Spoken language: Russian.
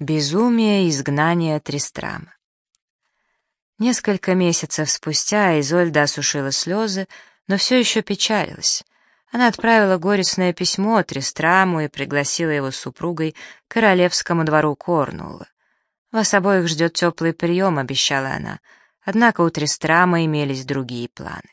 Безумие и изгнание Тристрама. Несколько месяцев спустя Изольда осушила слезы, но все еще печалилась. Она отправила горестное письмо Тристраму и пригласила его с супругой к королевскому двору Корнула. «Вас обоих ждет теплый прием», — обещала она. Однако у Тристрама имелись другие планы.